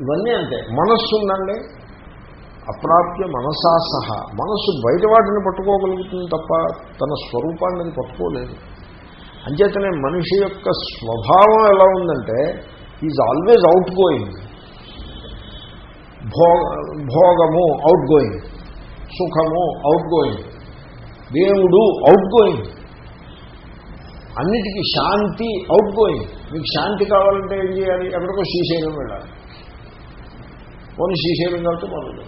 ఇవన్నీ అంతే. మనస్సు ఉందండి. అప్రాప్య మనసా సహా. మనస్సు బయట వాటిని పట్టుకోగలుగుతుంది తప్ప తన స్వరూపాన్ని అది పట్టుకోలేదు. అంచేతనే మనిషి యొక్క స్వభావం ఎలా ఉందంటే ఈజ్ ఆల్వేజ్ అవుట్ గోయింగ్ భోగ భోగము అవుట్ గోయింగ్ సుఖము అవుట్ గోయింగ్ దేవుడు అవుట్ గోయింగ్ అన్నిటికీ శాంతి అవుట్ గోయింగ్ మీకు శాంతి కావాలంటే ఏం చేయాలి? ఎక్కడికో శ్రీశైలం వెళ్ళాలి. పోనీ శ్రీశైలం కాబట్టి మొదలు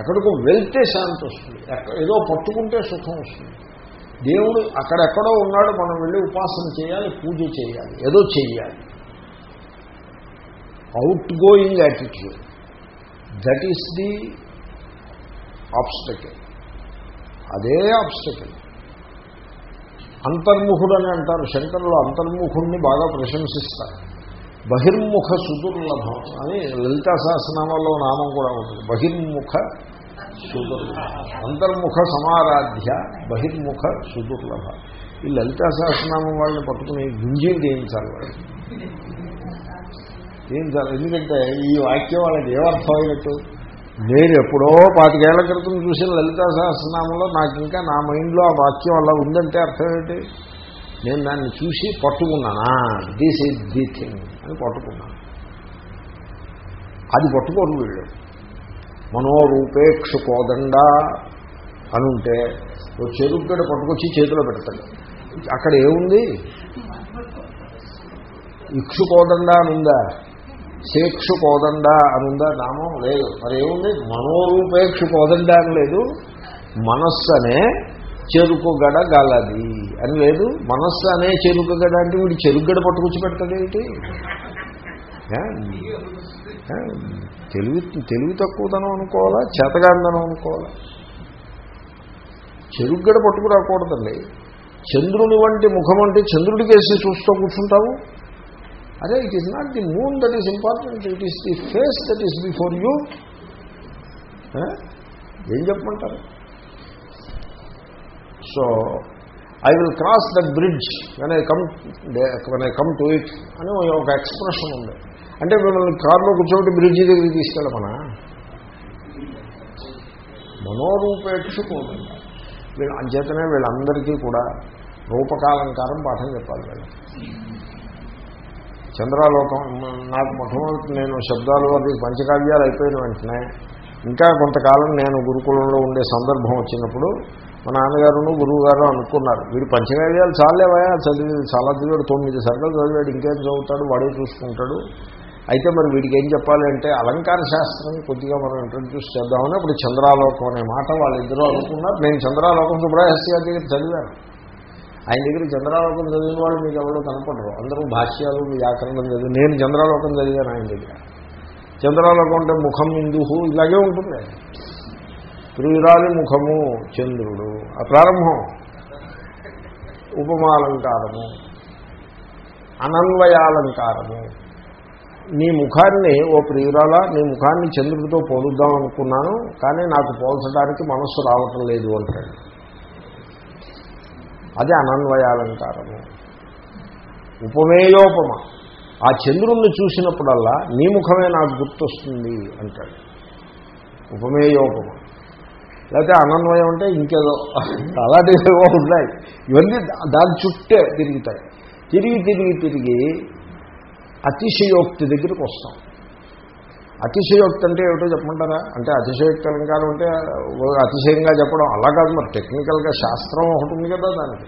ఎక్కడికో వెళ్తే శాంతి వస్తుంది. ఏదో పట్టుకుంటే సుఖం వస్తుంది. దేవుడు అక్కడెక్కడో ఉన్నాడు మనం వెళ్ళి ఉపాసన చేయాలి పూజ చేయాలి ఏదో చేయాలి outgoing attitude that is the obstacle అదే ఆబ్స్టకిల్ అంతర్ముఖుడు అని అంటారు. శంకరులు అంతర్ముఖుడిని బాగా ప్రశంసిస్తారు. బహిర్ముఖ సుదుర్లభం అని లలితా సహస్రనామాల్లో నామం కూడా ఉంటుంది బహిర్ముఖ సుదుర్లభ. అంతర్ముఖ సమారాధ్య బహిర్ముఖ సుదుర్లభ. ఈ లలితా సహస్రనామం వాళ్ళని పట్టుకుని గుంజీలు చేయించాలి వాళ్ళు. చేయించాలి. ఎందుకంటే ఈ వాక్యం వాళ్ళకి ఏమర్థమైనట్టు నేను ఎప్పుడో పాతికేళ్ళ క్రితం చూసిన లలితా సహస్రనామంలో నాకు ఇంకా నా మైండ్లో ఆ వాక్యం అలా ఉందంటే అర్థం ఏంటి? నేను దాన్ని చూసి పట్టుకున్నానా? దిస్ ఈజ్ ది థింగ్ అని పట్టుకున్నాను అది పట్టుకోరు వీళ్ళు మనోరూపేక్షు కోదండా అని ఉంటే ఓ చెరుగ్గడ పట్టుకొచ్చి చేతిలో పెడతాడు. అక్కడ ఏముంది? ఇక్షు కోదండ అని ఉందా శేక్షు కోదండా అని ఉందా నామం లేదు. మరి ఏముంది? మనోరూపేక్షు అని లేదు మనస్సు అనే చెరుకు గడ గలది అని లేదు. మనస్సు అనే చెరుకు గడ అంటే వీడు చెరుగడ పట్టుకొచ్చి పెడతాడేంటి ఏ? తెలివి తెలివి తక్కువదనం అనుకోవాలా? చేతగాందనం అనుకోవాలా? చెరుగ్గడ పట్టుకురాకూడదండి చంద్రుని వంటి ముఖం అంటే చంద్రుడికి వేసి చూస్తూ కూర్చుంటావు? అదే it is not the moon that is important it is the face that is before you ఏం చెప్పమంటారు? So I will cross that bridge when I come when I come to it అని ఒక ఎక్స్ప్రెషన్ ఉంది. అంటే మిమ్మల్ని కారులో కూర్చోబెట్టి bridge దగ్గరికి తీసుకెళ్ళమనా? మనోరూపేక్షకోదండి వీళ్ళు అంచేతనే వీళ్ళందరికీ కూడా రూపకాలంకారం పాఠం చెప్పాలి వీళ్ళు. చంద్రాలోకం నాకు మొట్టమొదటి నేను శబ్దాలు అది పంచకావ్యాలు అయిపోయిన వెంటనే ఇంకా కొంతకాలం నేను గురుకులంలో ఉండే సందర్భం వచ్చినప్పుడు మా నాన్నగారును గురువు గారు అనుకున్నారు. వీడు పంచకావ్యాలు చాలేవయా చదివి చాలా చదివాడు తొమ్మిది సర్గలు చదివాడు ఇంకేం చదువుతాడు వాడే చూసుకుంటాడు. అయితే మరి వీడికి ఏం చెప్పాలి అంటే అలంకార శాస్త్రం కొద్దిగా మనం ఇంట్రడ్యూస్ చేద్దామని అప్పుడు చంద్రాలోకం అనే మాట వాళ్ళిద్దరూ అనుకున్నారు. నేను చంద్రాలోకం సుబ్రహస్య గారి దగ్గర చదివాను. ఆయన దగ్గర చంద్రాలోకం చదివిన వాళ్ళు మీకు ఎవరో కనపడరు. అందరూ భాష్యాలు వ్యాకరణం చదివి నేను చంద్రాలోకం చదివాను ఆయన దగ్గర. చంద్రాలోకం అంటే ముఖం ఇందుహు ఇలాగే ఉంటుంది. ప్రియురాలి ముఖము చంద్రుడు. ఆ ప్రారంభం. ఉపమాలంకారము. అనన్వయాలంకారము. నీ ముఖాన్ని ఓ ప్రియురాల నీ ముఖాన్ని చంద్రుడితో పోలుద్దాం అనుకున్నాను కానీ నాకు పోల్చడానికి మనస్సు రావటం లేదు అంటాడు. అది అనన్వయాలంకారము. ఉపమేయోపమ. ఆ చంద్రుణ్ణి చూసినప్పుడల్లా నీ ముఖమే నాకు గుర్తొస్తుంది అంటాడు. ఉపమేయోపమ. లేకపోతే అనన్వయం అంటే ఇంకేదో. అలాంటివి ఉన్నాయి. ఇవన్నీ దాని చుట్టే తిరుగుతాయి. తిరిగి తిరిగి తిరిగి అతిశయోక్తి దగ్గరికి వస్తాం. అతిశయోక్తి అంటే ఏమిటో చెప్పమంటారా? అంటే అతిశయోక్తి అలంకారం అంటే అతిశయంగా చెప్పడం అలా కాదు మరి. టెక్నికల్గా శాస్త్రం ఒకటి ఉంది కదా దానికి.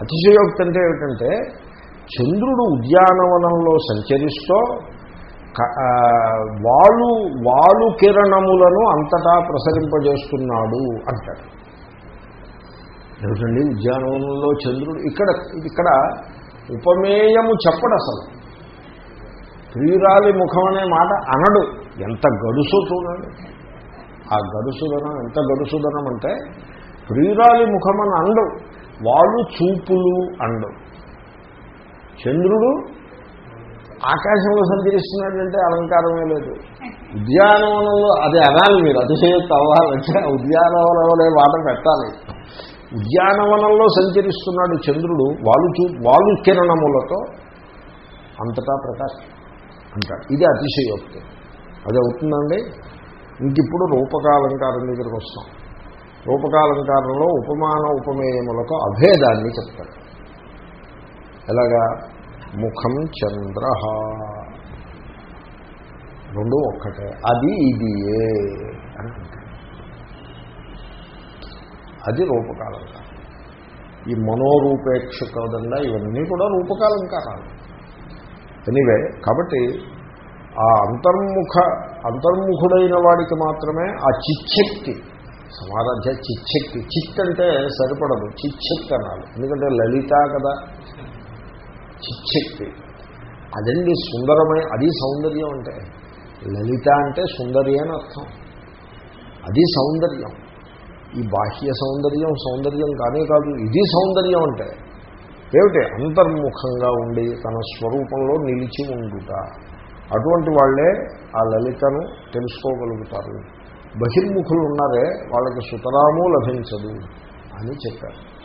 అతిశయోక్తి అంటే ఏమిటంటే చంద్రుడు ఉద్యానవనంలో సంచరిస్తూ వాలు వాలు కిరణములను అంతటా ప్రసరింపజేస్తున్నాడు అంటాడు ఏమిటండి? ఉద్యానవనంలో చంద్రుడు ఇక్కడ ఇక్కడ ఉపమేయము చెప్పడు అసలు ప్రియురాలి ముఖం అనే మాట అనడు. ఎంత గడుసు చూడండి. ఆ గడుసుదనం ఎంత గడుసుదనం అంటే ప్రియురాలి ముఖం అని అండు వాళ్ళు చూపులు అండు చంద్రుడు ఆకాశంలో సంచరిస్తున్నాడంటే అలంకారమే లేదు. ఉద్యానవనంలో అది అనాలి మీరు అతిశయోక్తి అవ్వాలంటే ఉద్యానవనంలో మాట పెట్టాలి. ఉద్యానవనంలో సంచరిస్తున్నాడు చంద్రుడు వాలు చూ కిరణములతో అంతటా ప్రకాశం అంటాడు. ఇది అతిశయోక్తి. అది అవుతుందండి? ఇంకిప్పుడు రూపకాలంకారం దగ్గరికి వస్తాం. రూపకాలంకారంలో ఉపమాన ఉపమేయములకు అభేదాన్ని చెప్తాడు. ఎలాగా? ముఖం చంద్ర. రెండు ఒక్కటే. అది ఇది ఏ అని అది రూపకాలంకారం ఈ మనోరూపేక్ష కాదండా ఇవన్నీ కూడా రూపకాలంకారాలు ఎనీవే కాబట్టి ఆ అంతర్ముఖ అంతర్ముఖుడైన వాడికి మాత్రమే ఆ చిచ్చక్తి సమారాధ్య చిచ్చక్తి చిత్ అంటే సరిపడదు చిచ్చక్తి అనాలి. ఎందుకంటే లలిత కదా. చిచ్చక్తి అదండి సుందరమైన అది సౌందర్యం అంటే. లలిత అంటే సుందరి అని అర్థం. అది సౌందర్యం. ఈ బాహ్య సౌందర్యం సౌందర్యం కానే కాదు ఇది సౌందర్యం అంటే. ఏమిటి? అంతర్ముఖంగా ఉండి తన స్వరూపంలో నిలిచి ఉండుట. అటువంటి వాళ్ళే ఆ లలితను తెలుసుకోగలుగుతారు. బహిర్ముఖులు ఉన్నారే వాళ్ళకి సుతరాము లభించదు అని చెప్పారు.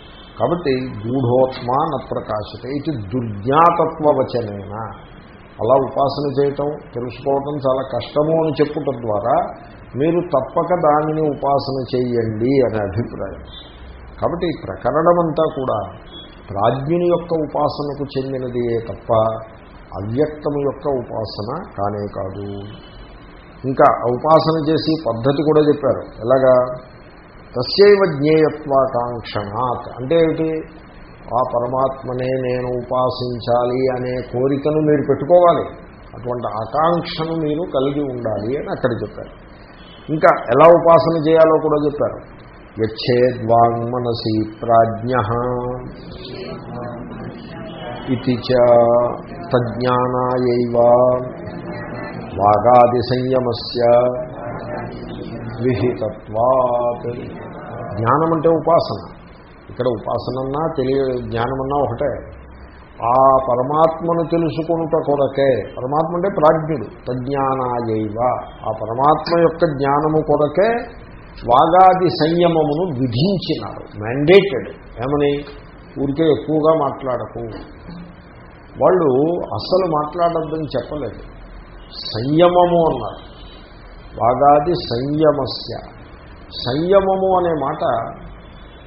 కాబట్టి గూఢోత్మ న ప్రకాశిత ఇది దుర్జ్ఞాతత్వవచనైన. అలా ఉపాసన చేయటం తెలుసుకోవటం చాలా కష్టము అని చెప్పుట ద్వారా మీరు తప్పక దానిని ఉపాసన చేయండి అనే అభిప్రాయం. కాబట్టి ఈ ప్రకరణమంతా కూడా ప్రాజ్ఞుని యొక్క ఉపాసనకు చెందినదియే తప్ప అవ్యక్తము యొక్క ఉపాసన కానే కాదు. ఇంకా ఉపాసన చేసి పద్ధతి కూడా చెప్పారు. ఎలాగా? తస్యవ జ్ఞేయత్వాకాంక్షణాత్. అంటే ఏమిటి? ఆ పరమాత్మనే నేను ఉపాసించాలి అనే కోరికను మీరు పెట్టుకోవాలి. అటువంటి ఆకాంక్షను మీరు కలిగి ఉండాలి అని అక్కడ చెప్పారు. ఇంకా ఎలా ఉపాసన చేయాలో కూడా చెప్పారు. యచ్చేద్వాంగ్మనసి ప్రాజ్ఞ ఇది చ తజ్ఞానాయైవ వాగాది సంయమస్య విహితత్వాత్. జ్ఞానం అంటే ఉపాసన. ఇక్కడ ఉపాసనన్నా తెలియ జ్ఞానమన్నా ఒకటే. ఆ పరమాత్మను తెలుసుకునుట కొరకే. పరమాత్మ అంటే ప్రాజ్ఞుడు. తజ్ఞానాయైవ. ఆ పరమాత్మ యొక్క జ్ఞానము కొరకే వాగాది సంయమమును విధించినారు. మ్యాండేటెడ్ ఏమని? ఊరికే ఎక్కువగా మాట్లాడకు. వాళ్ళు అస్సలు మాట్లాడద్దని చెప్పలేదు. సంయమము అన్నారు. వాగాది సంయమస్య. సంయమము అనే మాట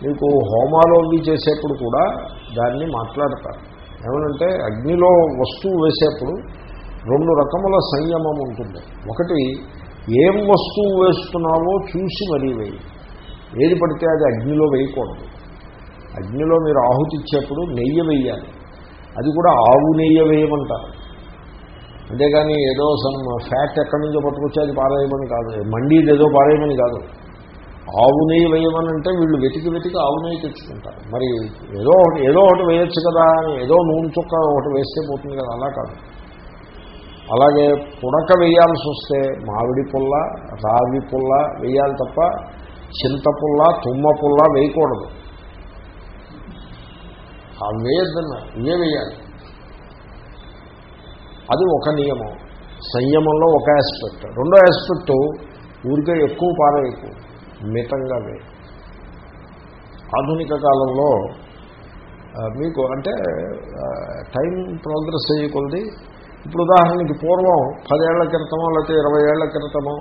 మీకు హోమాలో చేసేప్పుడు కూడా దాన్ని మాట్లాడతారు. ఏమనంటే అగ్నిలో వస్తువు వేసేప్పుడు రెండు రకముల సంయమం ఉంటుంది. ఒకటి ఏం వస్తువు వేస్తున్నావో చూసి మరీ వేయి. ఏది పడితే అది అగ్నిలో వేయకూడదు. అగ్నిలో మీరు ఆహుతి ఇచ్చేప్పుడు నెయ్యి వేయాలి. అది కూడా ఆవు నెయ్యి వేయమంటారు. అంతేగాని ఏదో సమ్ ఫ్యాట్ ఎక్కడి నుంచో పట్టుకొచ్చి అది పారేయమని కాదు. మండీది ఏదో పారేయమని కాదు. ఆవు నెయ్యి వేయమని అంటే వీళ్ళు వెతికి వెతికి ఆవు నెయ్యి తెచ్చుకుంటారు. మరి ఏదో ఒకటి ఏదో ఒకటి వేయొచ్చు కదా అని ఏదో నూనె చుక్క ఒకటి వేస్తే పోతుంది కదా అలా కాదు. అలాగే పుడక వేయాల్సి వస్తే మామిడి పుల్ల రావి పుల్ల వేయాలి తప్ప చింతపుల్ల తుమ్మ పుల్ల వేయకూడదు. అవి వేయద్దన్నారు ఇవే వేయాలి. అది ఒక నియమం. సంయమంలో ఒక ఆస్పెక్ట్ రెండో ఆస్పెక్ట్ ఊరికే ఎక్కువ పారేయకు మితంగా వే ఆధునిక కాలంలో మీకు అంటే టైం ప్రోగ్రెస్ అయ్యకొలది ఇప్పుడు ఉదాహరణకి పూర్వం పదేళ్ళ క్రితమో లేకపోతే ఇరవై ఏళ్ళ క్రితమో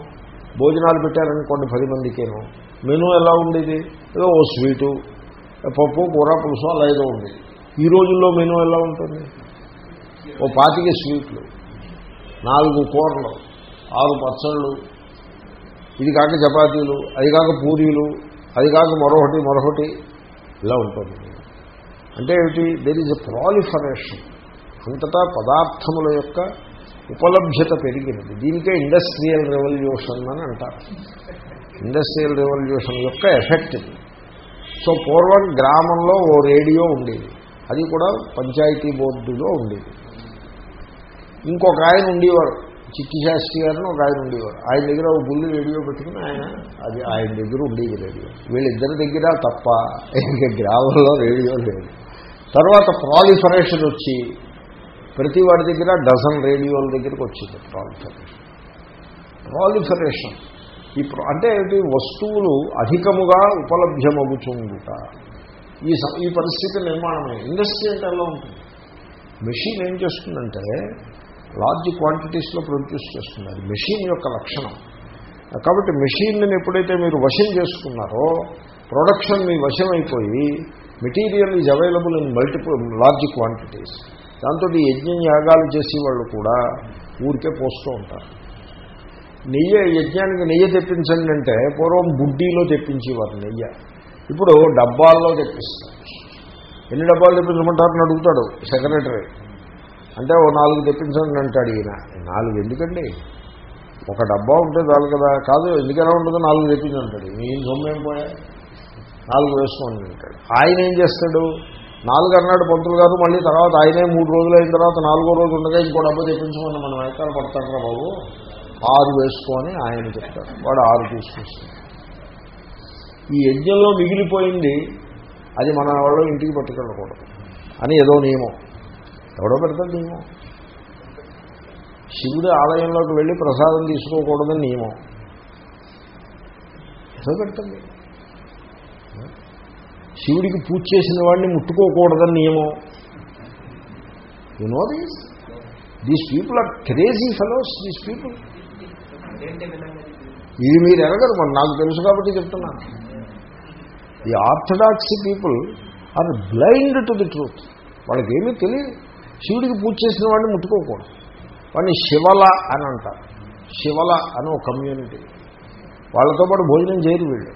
భోజనాలు పెట్టారనుకోండి పది మందికేను. మెనూ ఎలా ఉండేది? ఏదో ఓ స్వీటు పప్పు కూర పులుసు అలా ఏదో ఉండేది. ఈ రోజుల్లో మెనూ ఎలా ఉంటుంది? ఓ పాతిక స్వీట్లు నాలుగు కూరలు ఆరు పచ్చళ్ళు ఇది కాక చపాతీలు అది కాక పూరీలు అది కాక మరొకటి మరొకటి ఇలా ఉంటుంది. అంటే ఏమిటి? దెర్ ఈజ్ ఎ ప్రాలిఫరేషన్ అంతటా పదార్థముల యొక్క ఉపలభ్యత పెరిగినది. దీనికే ఇండస్ట్రియల్ రెవల్యూషన్ అని అంటారు. ఇండస్ట్రియల్ రెవల్యూషన్ యొక్క ఎఫెక్ట్ ఇది. సో పూర్వం గ్రామంలో ఓ రేడియో ఉండేది. అది కూడా పంచాయతీ బోర్డులో ఉండేది. ఇంకొక ఆయన ఉండేవారు. చిట్టి శాస్త్రి గారిని ఒక ఆయన ఉండేవారు. ఆయన దగ్గర ఒక బుల్లి రేడియో పెట్టుకుని ఆయన అది ఆయన దగ్గర ఉండేది రేడియో. వీళ్ళిద్దరి దగ్గర తప్ప ఇంకా గ్రామంలో రేడియో లేదు. తర్వాత ప్రాలిఫరేషన్ వచ్చి ప్రతి వాడి దగ్గర డజన్ రేడియోల దగ్గరికి వచ్చింది ప్రాలిఫరేషన్. ప్రాలిఫరేషన్. ఈ అంటే వస్తువులు అధికముగా ఉపలభ్యమగుచుండుట. ఈ ఈ పరిస్థితి నిర్మాణమే ఇండస్ట్రీ అంటే ఎలా ఉంటుంది. మెషిన్ ఏం చేస్తుందంటే లార్జ్ క్వాంటిటీస్లో ప్రొడ్యూస్ చేస్తుంది అది మెషిన్ యొక్క లక్షణం. కాబట్టి మెషిన్ని ఎప్పుడైతే మీరు వశం చేసుకున్నారో ప్రొడక్షన్ మీ వశం అయిపోయి material is available in multiple large quantities. దాంతో ఈ యజ్ఞం యాగాలు చేసేవాళ్ళు కూడా ఊరికే పోస్తూ ఉంటారు. నెయ్యి యజ్ఞానికి నెయ్యి తెప్పించండి అంటే పూర్వం బుడ్డీలో తెప్పించేవారు నెయ్యి. ఇప్పుడు డబ్బాల్లో తెప్పిస్తారు. ఎన్ని డబ్బాలు తెప్పించమంటారని అడుగుతాడు సెక్రటరీ. అంటే ఓ నాలుగు తెప్పించండి అంటాడు ఈయన. నాలుగు ఎందుకండి? ఒక డబ్బా ఉంటే చాలు కదా. కాదు ఎందుకైనా ఉండదు నాలుగు తెప్పించంటాడు ఈయన సొమ్మేం పోయా? నాలుగు వేసుకోండి అంటాడు. ఆయన ఏం చేస్తాడు? నాలుగు అన్నాడు పంతులు గారు మళ్ళీ తర్వాత ఆయనే మూడు రోజులు అయిన తర్వాత నాలుగో రోజు ఉండగా ఇంకో డబ్బా తెప్పించమని మనం వెనకాల పడతారా బాబు. ఆరు వేసుకొని ఆయన చెప్తాడు. వాడు ఆరు తీసుకొస్తాడు. ఈ యజ్ఞంలో మిగిలిపోయింది అది మన వాళ్ళు ఇంటికి పట్టుకెళ్ళకూడదు. అని ఏదో నియమం. ఎవడో పెడతాడు నియమం. శివుడి ఆలయంలోకి వెళ్ళి ప్రసాదం తీసుకోకూడదని నియమం. ఏదో పెడతాడు. శివుడికి పూజ చేసిన వాడిని ముట్టుకోకూడదని నియమం. You know these these people are crazy fellows these people ఇది మీరు ఎరగరు మరి నాకు తెలుసు కాబట్టి చెప్తున్నా. ఈ orthodox people are blind to the truth వాళ్ళకేమీ తెలియదు. శివుడికి పూజ చేసిన వాడిని ముట్టుకోకూడదు. వాడిని శివల అని అంటారు. శివల అని ఒక కమ్యూనిటీ వాళ్ళతో పాటు భోజనం చేయరు వీళ్ళు.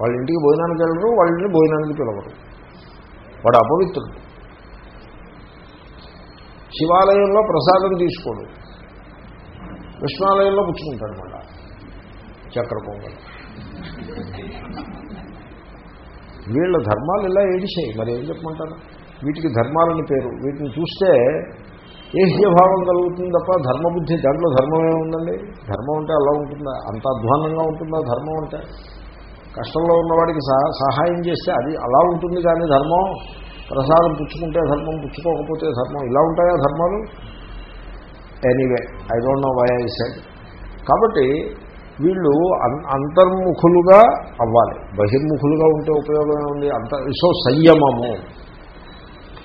వాళ్ళ ఇంటికి భోజనానికి వెళ్ళరు వాళ్ళ ఇంటికి భోజనానికి పిలవరు. వాడు అపవిత్రుడు. శివాలయంలో ప్రసాదం తీసుకోడు. కృష్ణాలయంలో పుచ్చుకుంటాడు మళ్ళా. చక్ర పొంగల్ వీళ్ళ ధర్మాలు ఇలా ఏడిచాయి. మరి ఏం చెప్పమంటారు? వీటికి ధర్మాలని పేరు. వీటిని చూస్తే ఏహ్యభావం కలుగుతుంది తప్ప ధర్మబుద్ధి దాంట్లో ధర్మం ఏముందండి? ధర్మం అంటే అలా ఉంటుందా? అంత అధ్వానంగా ఉంటుందా ధర్మం అంటే? కష్టంలో ఉన్నవాడికి సహాయం చేస్తే అది అలా ఉంటుంది కానీ ధర్మం? ప్రసాదం పుచ్చుకుంటే ధర్మం పుచ్చుకోకపోతే ధర్మం ఇలా ఉంటాయా ధర్మాలు? Anyway I don't know why I said కాబట్టి వీళ్ళు అంతర్ముఖులుగా అవ్వాలి. బహిర్ముఖులుగా ఉంటే ఉపయోగమే ఉంది అంత సో సంయమము.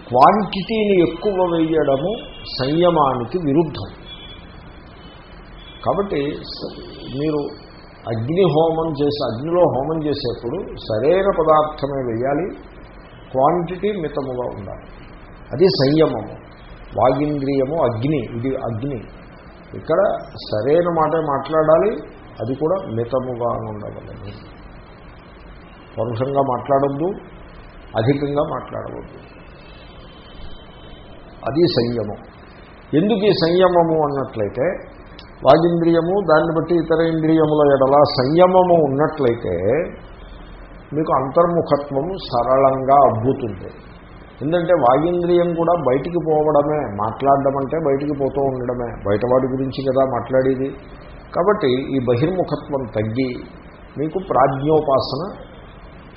క్వాంటిటీని ఎక్కువ వేయడము సంయమానికి విరుద్ధం. కాబట్టి మీరు అగ్ని హోమం చేసి అగ్నిలో హోమం చేసేప్పుడు సరైన పదార్థమే వేయాలి క్వాంటిటీ మితముగా ఉండాలి. అది సంయమము. వాగింద్రియము అగ్ని ఇది అగ్ని. ఇక్కడ సరైన మాట మాట్లాడాలి అది కూడా మితముగా ఉండవలేదు పరుషంగా మాట్లాడద్దు అధికంగా మాట్లాడవద్దు. అది సంయమం. ఎందుకు ఈ సంయమము అన్నట్లయితే వాగింద్రియము దాన్ని బట్టి ఇతర ఇంద్రియముల ఎడల సంయమము ఉన్నట్లయితే మీకు అంతర్ముఖత్వము సరళంగా అబ్బుతుంది. ఎందుకంటే వాగింద్రియం కూడా బయటికి పోవడమే మాట్లాడడం అంటే బయటికి పోతూ ఉండడమే. బయటవాడి గురించి కదా మాట్లాడేది. కాబట్టి ఈ బహిర్ముఖత్వం తగ్గి మీకు ప్రాజ్ఞోపాసన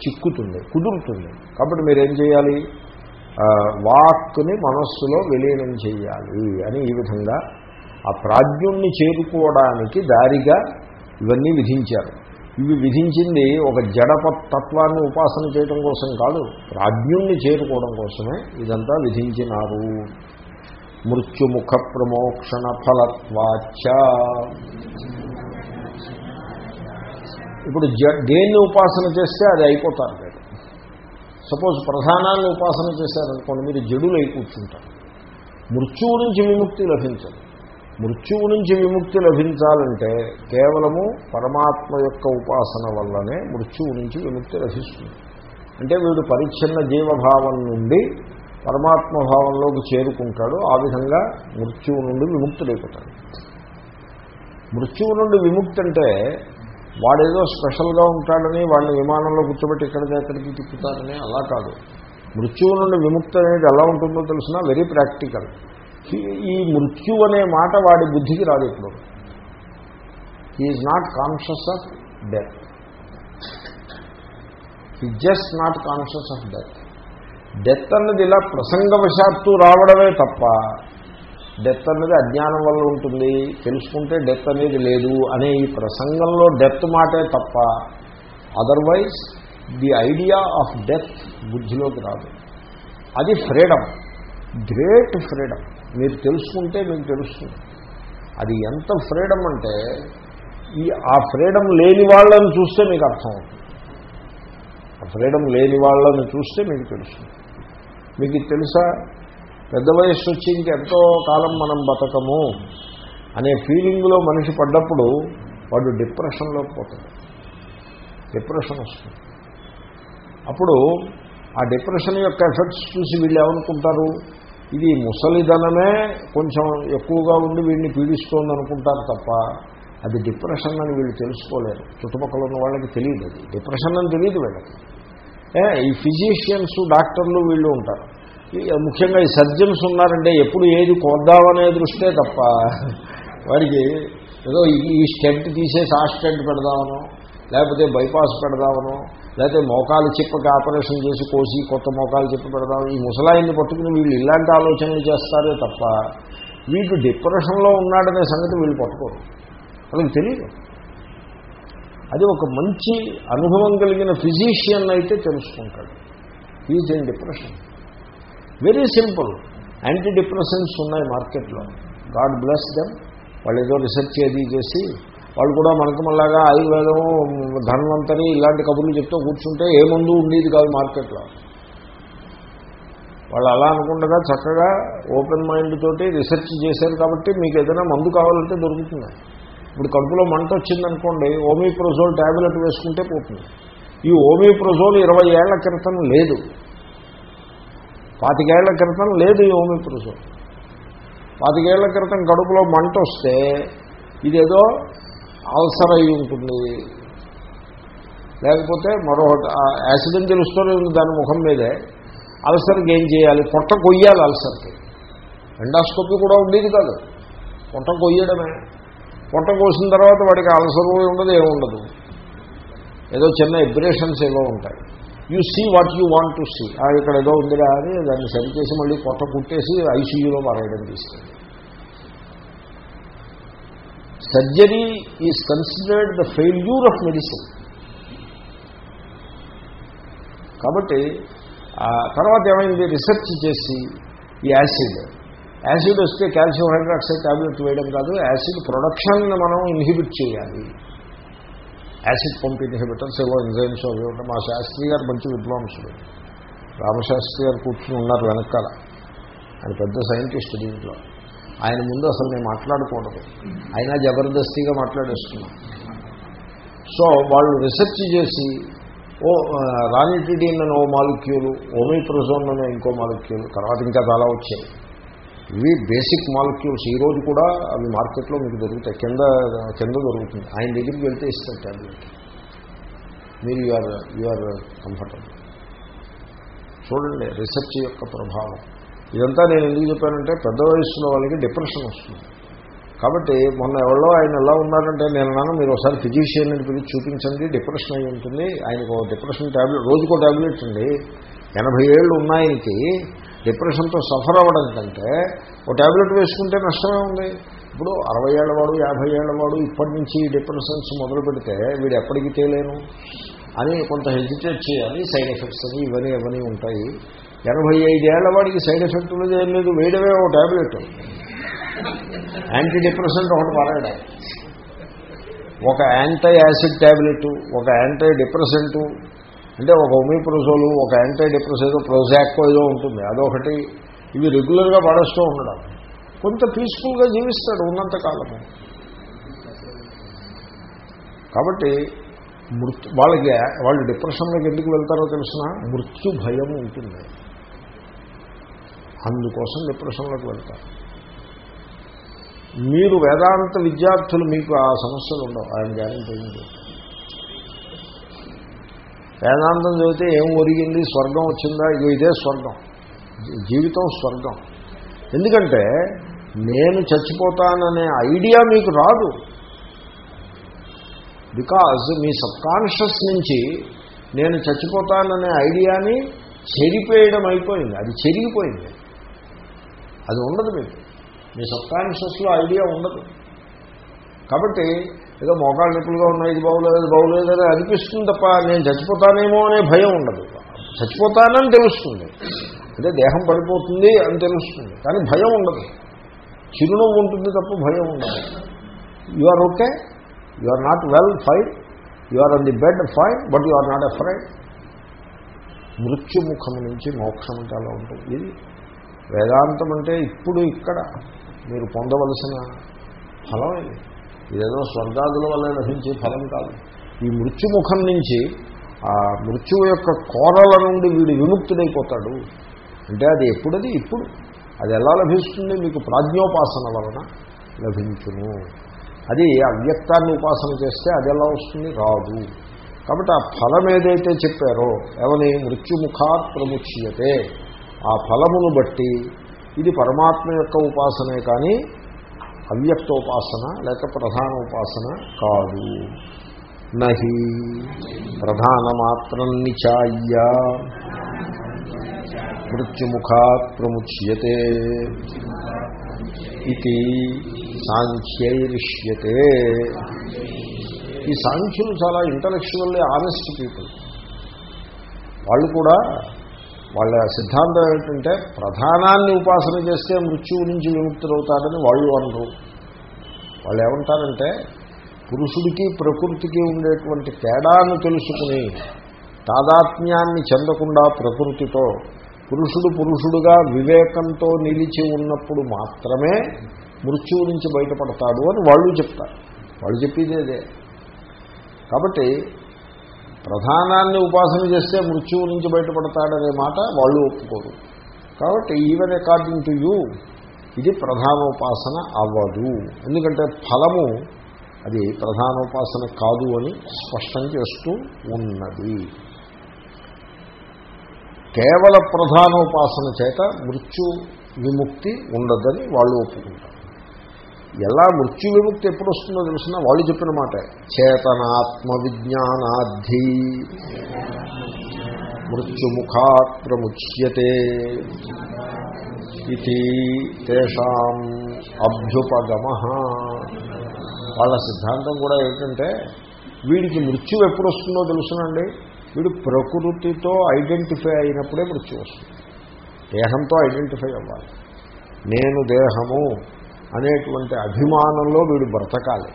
చిక్కుతుంది కుదురుతుంది. కాబట్టి మీరేం చేయాలి? వాక్ని మనస్సులో విలీనం చేయాలి అని ఈ విధంగా ఆ ప్రాజ్ఞుణ్ణి చేరుకోవడానికి దారిగా ఇవన్నీ విధించారు. ఇవి విధించింది ఒక జడప తత్వాన్ని ఉపాసన చేయడం కోసం కాదు ప్రాజ్ఞుణ్ణి చేరుకోవడం కోసమే ఇదంతా విధించినారు. మృత్యుముఖ ప్రమోక్షణ ఫలత్వాచ ఇప్పుడు జ దేన్ని ఉపాసన చేస్తే అది అయిపోతారు. సపోజ్ ప్రధానాన్ని ఉపాసన చేశారనుకోండి మీరు జడులు అయి కూర్చుంటారు. మృత్యువు నుంచి విముక్తి లభించదు. మృత్యువు నుంచి విముక్తి లభించాలంటే కేవలము పరమాత్మ యొక్క ఉపాసన వల్లనే మృత్యువు నుంచి విముక్తి లభిస్తుంది. అంటే వీడు పరిచ్ఛిన్న జీవభావం నుండి పరమాత్మ భావంలోకి చేరుకుంటాడు ఆ విధంగా మృత్యువు నుండి విముక్తుడైపోతాడు. మృత్యువు నుండి విముక్తి అంటే వాడేదో స్పెషల్గా ఉంటాడని వాళ్ళని విమానంలో కూర్చోబెట్టి ఇక్కడికి ఎక్కడికి తిప్పుతారని అలా కాదు. మృత్యువు నుండి విముక్తి అనేది ఎలా ఉంటుందో తెలిసినా వెరీ ప్రాక్టికల్ ఈ మృత్యు అనే మాట వాడి బుద్ధికి రాదు ఇప్పుడు. Is not conscious of death he just not conscious of death death అన్నది ఇలా ప్రసంగవశాత్తు రావడమే తప్ప డెత్ అనేది అజ్ఞానం వల్ల ఉంటుంది. తెలుసుకుంటే డెత్ అనేది లేదు అనే ఈ ప్రసంగంలో డెత్ మాటే తప్ప otherwise the idea of death బుద్ధిలోకి రాదు. అది ఫ్రీడమ్. Great freedom. మీరు తెలుసుకుంటే మీకు తెలుస్తుంది. అది ఎంత ఫ్రీడమ్ అంటే ఈ ఆ ఫ్రీడమ్ లేని వాళ్ళని చూస్తే మీకు అర్థమవుతుంది ఆ ఫ్రీడమ్ లేని వాళ్ళని చూస్తే మీకు తెలుస్తుంది. మీకు తెలుసా? పెద్ద వయస్సు వచ్చి ఇంకెంతో కాలం మనం బతకము అనే ఫీలింగ్లో మనిషి పడ్డప్పుడు వాడు డిప్రెషన్లో పోతాడు. డిప్రెషన్ వస్తుంది. అప్పుడు ఆ డిప్రెషన్ యొక్క ఎఫెక్ట్స్ చూసి వీళ్ళు ఏమనుకుంటారు? ఇది ముసలిధనమే కొంచెం ఎక్కువగా ఉండి వీడిని పీడిస్తోంది అనుకుంటారు తప్ప అది డిప్రెషన్ అని వీళ్ళు తెలుసుకోలేరు. చుట్టుపక్కల ఉన్న వాళ్ళకి తెలియదు అది. డిప్రెషన్ అని తెలియదు వీళ్ళకి. ఈ ఫిజీషియన్స్ డాక్టర్లు వీళ్ళు ఉంటారు. ముఖ్యంగా ఈ సర్జన్స్ ఉన్నారంటే ఎప్పుడు ఏది కొద్దామనే దృష్టే తప్ప వారికి ఏదో ఈ- స్టెంట్ తీసేసి ఆ స్టెంట్ పెడదామనో లేకపోతే బైపాస్ పెడదామనో లేకపోతే మోకాలు చిప్పకి ఆపరేషన్ చేసి కోసి కొత్త మోకాలు చిప్ప పెడదాం ఈ ముసలాయిని పట్టుకుని వీళ్ళు ఇలాంటి ఆలోచనలు చేస్తారే తప్ప వీటి డిప్రెషన్లో ఉన్నాడనే సంగతి వీళ్ళు పట్టుకోరు. వాళ్ళకి తెలియదు అది ఒక మంచి అనుభవం కలిగిన ఫిజీషియన్ అయితే తెలుసుకుంటాడు. Is in depression. Very simple. Anti depressions ఉన్నాయి మార్కెట్లో. God bless them. వాళ్ళు ఏదో రీసెర్చ్ అది చేసి వాళ్ళు కూడా మనకు మళ్ళాగా ఆయుర్వేదం ధన్వంతరి ఇలాంటి కబుర్లు చెప్తూ కూర్చుంటే ఏ మందు ఉండేది కాదు మార్కెట్లో. వాళ్ళు అలా అనుకుండగా చక్కగా ఓపెన్ మైండ్ తోటి రీసెర్చ్ చేశారు కాబట్టి మీకు ఏదైనా మందు కావాలంటే దొరుకుతుంది. ఇప్పుడు కడుపులో మంట వచ్చిందనుకోండి ఓమీప్రోజోల్ ట్యాబ్లెట్ వేసుకుంటే పోతుంది. ఈ ఓమీప్రోజోల్ ఇరవై ఏళ్ళ క్రితం లేదు. పాతికేళ్ళ క్రితం లేదు యోమి పురుషుడు పాతికేళ్ళ క్రితం కడుపులో మంట వస్తే ఇదేదో అల్సర్ అయి ఉంటుంది. లేకపోతే మరో ఆ యాసిడ్ అని తెలుస్తూనే ఉంది దాని ముఖం మీదే. అల్సర్కి ఏం చేయాలి? పొట్ట కొయ్యాలి అల్సర్కి. ఎండాస్కోపీ కూడా ఉండేది కాదు. పొట్ట కొయ్యడమే. పొట్ట కోసిన తర్వాత వాడికి అల్సర్ ఉండదు ఏముండదు. ఏదో చిన్న ఎబ్రేషన్స్ ఏవో ఉంటాయి. You see what you want to see ఇక్కడ ఏదో ఉందిరా అని దాన్ని సరిచేసి మళ్ళీ పొట్ట కుట్టేసి ఐసీయూలో మారేయడం తీసుకెళ్ళి surgery is considered the failure of medicine కాబట్టి తర్వాత ఏమైంది? రీసెర్చ్ చేసి ఈ యాసిడ్ యాసిడ్ వస్తే కాల్షియం హైడ్రాక్సైడ్ టాబ్లెట్ వేయడం కాదు. యాసిడ్ ప్రొడక్షన్ మనం ఇన్హిబిట్ చేయాలి. యాసిడ్ పంప్ ఇన్హిబిటర్స్ ఏవో ఎంజైమ్స్ అవి ఉంటాయి మా శాస్త్రి గారు మంచి విద్వాంసుడు రామశాస్త్రి గారు కూర్చుని ఉన్నారు వెనకాల. ఆయన పెద్ద సైంటిస్ట్ దీంట్లో. ఆయన ముందు అసలు నేను మాట్లాడకూడదు. అయినా జబర్దస్తిగా మాట్లాడేస్తున్నాం. సో వాళ్ళు రీసెర్చ్ చేసి ఓ రానిటిడిన్ అనే ఓ మాలిక్యూలు ఓమిప్రజోన్ అనే ఇంకో మాలిక్యూల్ తర్వాత ఇంకా చాలా వచ్చాయి. ఇవి బేసిక్ మాలిక్యూల్స్. ఈరోజు కూడా అవి మార్కెట్లో మీకు దొరుకుతాయి. కింద కింద దొరుకుతుంది. ఆయన దగ్గరికి వెళ్తే ఇస్తారు ట్యాబ్లెట్ మీరు you are you are comfortable చూడండి రీసెర్చ్ యొక్క ప్రభావం. ఇదంతా నేను ఎందుకు చెప్పానంటే పెద్ద వయసులో వాళ్ళకి డిప్రెషన్ వస్తుంది. కాబట్టి మొన్న ఎవరో ఆయన ఎలా ఉన్నారంటే నేను అన్నాను మీరు ఒకసారి ఫిజిషియన్ అని పిలిచి చూపించండి డిప్రెషన్ అయి ఉంటుంది. ఆయనకు ఒక డిప్రెషన్ ట్యాబ్లెట్ రోజుకో ట్యాబ్లెట్ అండి. ఎనభై ఏళ్ళు ఉన్నాయనికి డిప్రెషన్తో సఫర్ అవ్వడం కంటే ఒక ట్యాబ్లెట్ వేసుకుంటే నష్టమే ఉంది. ఇప్పుడు అరవై ఏళ్ళవాడు యాభై ఏళ్ళవాడు ఇప్పటి నుంచి డిప్రెషన్స్ మొదలు పెడితే వీడు ఎప్పటికీ తేలేను అని కొంత హెజిటేట్ చేయాలి సైడ్ ఎఫెక్ట్స్ అని ఇవన్నీ ఇవన్నీ ఉంటాయి. ఎనభై ఐదేళ్ళ వాడికి సైడ్ ఎఫెక్ట్ లేదు ఏం లేదు వేయడమే ఒక ట్యాబ్లెట్ యాంటీ డిప్రెసెంట్ ఒకటి వాడాడు. ఒక యాంటీ యాసిడ్ ట్యాబ్లెట్ ఒక యాంటీ డిప్రెసెంట్ అంటే ఒక ఒమిప్రోజోలు ఒక యాంటీ ఏదో ప్రోజాక్కో ఏదో ఉంటుంది. అదొకటి ఇవి రెగ్యులర్గా పడేస్తూ ఉండడం. కొంత పీస్ఫుల్గా జీవిస్తాడు ఉన్నంత కాలము. కాబట్టి మృత్యు వాళ్ళకి వాళ్ళు డిప్రెషన్లోకి ఎందుకు వెళ్తారో తెలిసిన? మృత్యు భయం ఉంటుంది. అందుకోసం డిప్రెషన్లోకి వెళ్తారు. మీరు వేదాంత విద్యార్థులు మీకు ఆ సమస్యలు ఉండవు. ఆయన గ్యారంటీ వేదాంతం చదివితే ఏం ఒరిగింది? స్వర్గం వచ్చిందా? ఇగో ఇదే స్వర్గం. జీవితం స్వర్గం. ఎందుకంటే నేను చచ్చిపోతాననే ఐడియా మీకు రాదు. బికాజ్ మీ సబ్కాన్షియస్ నుంచి నేను చచ్చిపోతాననే ఐడియాని చెరిపేయడం అయిపోయింది. అది చెరిగిపోయింది. అది ఉండదు మీకు. మీ సబ్కాన్షియస్లో ఐడియా ఉండదు. కాబట్టి ఏదో మోకాళ్ళ నొప్పులుగా ఉన్నాయి ఇది బాగులేదు అది బాగులేదు అని అనిపిస్తుంది తప్ప నేను చచ్చిపోతానేమో అనే భయం ఉండదు. చచ్చిపోతానని తెలుస్తుంది. అంటే దేహం పడిపోతుంది అని తెలుస్తుంది. కానీ భయం ఉండదు. చిరునవ్వు ఉంటుంది తప్ప భయం ఉండదు. You are okay you are not well fine you are on the bed fine but you are not afraid మృత్యుముఖం నుంచి మోక్షం అంటే అలా ఉంటుంది. ఇది వేదాంతం అంటే ఇప్పుడు ఇక్కడ మీరు పొందవలసిన ఫలం ఇది. ఇదేదో స్వర్గాదుల వల్ల లభించే ఫలం కాదు. ఈ మృత్యుముఖం నుంచి ఆ మృత్యువు యొక్క కోరల నుండి వీడు విముక్తుడైపోతాడు. అంటే అది ఎప్పుడది? ఇప్పుడు. అది ఎలా లభిస్తుంది? మీకు ప్రాజ్ఞోపాసన వలన లభించును. అది అవ్యక్తాన్ని ఉపాసన చేస్తే అది ఎలా వస్తుంది? రాదు. కాబట్టి ఆ ఫలం ఏదైతే చెప్పారో ఎవని? మృత్యుముఖాత్ ప్రముచ్యతే. ఆ ఫలమును బట్టి ఇది పరమాత్మ యొక్క ఉపాసనే కానీ అవ్యక్తోపాసన లేక ప్రధాన ఉపాసన కాదు. నహి ప్రధానమాత్రం నిచాయ్య. మృత్యుముఖాత్ ప్రముచ్యతే ఇది సాంఖ్యైరిష్యతే. ఈ సాంఖ్యులు చాలా ఇంటలెక్చువల్లీ ఆనెస్ట్ పీపుల్ వాళ్ళు కూడా వాళ్ళ సిద్ధాంతం ఏమిటంటే ప్రధానాన్ని ఉపాసన చేస్తే మృత్యువు నుంచి విముక్తులవుతారని వాళ్ళు అనరు. వాళ్ళు ఏమంటారంటే పురుషుడికి ప్రకృతికి ఉండేటువంటి తేడాను తెలుసుకుని తాదాత్మ్యాన్ని చెందకుండా ప్రకృతితో పురుషుడు పురుషుడుగా వివేకంతో నిలిచి ఉన్నప్పుడు మాత్రమే మృత్యువు నుంచి బయటపడతాడు అని వాళ్ళు చెప్తారు. వాళ్ళు చెప్పేది అదే. కాబట్టి ప్రధానాన్ని ఉపాసన చేస్తే మృత్యువు నుంచి బయటపడతాడనే మాట వాళ్ళు ఒప్పుకోరు. కాబట్టి ఈవెన్ అకార్డింగ్ టు యూ ఇది ప్రధానోపాసన అవ్వదు. ఎందుకంటే ఫలము అది ప్రధానోపాసన కాదు అని స్పష్టం చేస్తూ ఉన్నది. కేవల ప్రధానోపాసన చేత మృత్యు విముక్తి ఉండదని వాళ్ళు ఒప్పుకుంటారు. ఎలా మృత్యు విముక్తి ఎప్పుడు వస్తుందో తెలిసిన వాళ్ళు చెప్పిన మాట. చేతనాత్మ విజ్ఞానాద్ధి మృత్యుముఖాత్రముచ్యతే. ఇది తేషాం అభ్యుపగమ. వాళ్ళ సిద్ధాంతం కూడా ఏంటంటే వీడికి మృత్యు ఎప్పుడు వస్తుందో తెలుసునండి వీడు ప్రకృతితో ఐడెంటిఫై అయినప్పుడే మృత్యు వస్తుంది. దేహంతో ఐడెంటిఫై అవ్వాలి. నేను దేహము అనేటువంటి అభిమానంలో వీడు బ్రతకాలి.